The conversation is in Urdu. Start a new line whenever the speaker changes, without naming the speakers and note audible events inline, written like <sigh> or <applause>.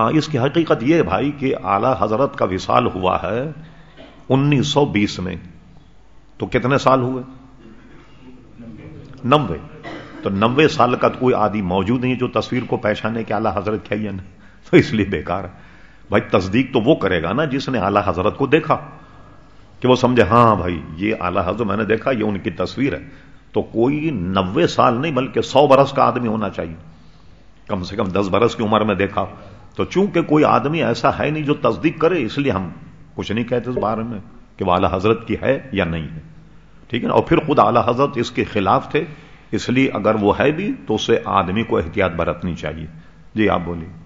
اس کی حقیقت یہ بھائی کہ اعلی حضرت کا وصال ہوا ہے انیس سو بیس میں۔ تو کتنے سال ہوئے؟ نبے تو نبے سال کا تو کوئی آدمی موجود نہیں جو تصویر کو پہچانے کے اعلی حضرت کیا <laughs> تو اس لیے بیکار ہے۔ بھائی تصدیق تو وہ کرے گا نا جس نے اعلی حضرت کو دیکھا، کہ وہ سمجھے ہاں بھائی، یہ اعلی حضرت میں نے دیکھا، یہ ان کی تصویر ہے۔ تو کوئی نوے سال نہیں، بلکہ سو برس کا آدمی ہونا چاہیے۔ کم سے کم دس برس کی عمر میں دیکھا۔ تو چونکہ کوئی آدمی ایسا ہے نہیں جو تصدیق کرے، اس لیے ہم کچھ نہیں کہتے اس بارے میں کہ وہ اعلی حضرت کی ہے یا نہیں ہے۔ ٹھیک ہے نا؟ اور پھر خود اعلی حضرت اس کے خلاف تھے، اس لیے اگر وہ ہے بھی تو اسے آدمی کو احتیاط برتنی چاہیے۔ جی آپ بولیے۔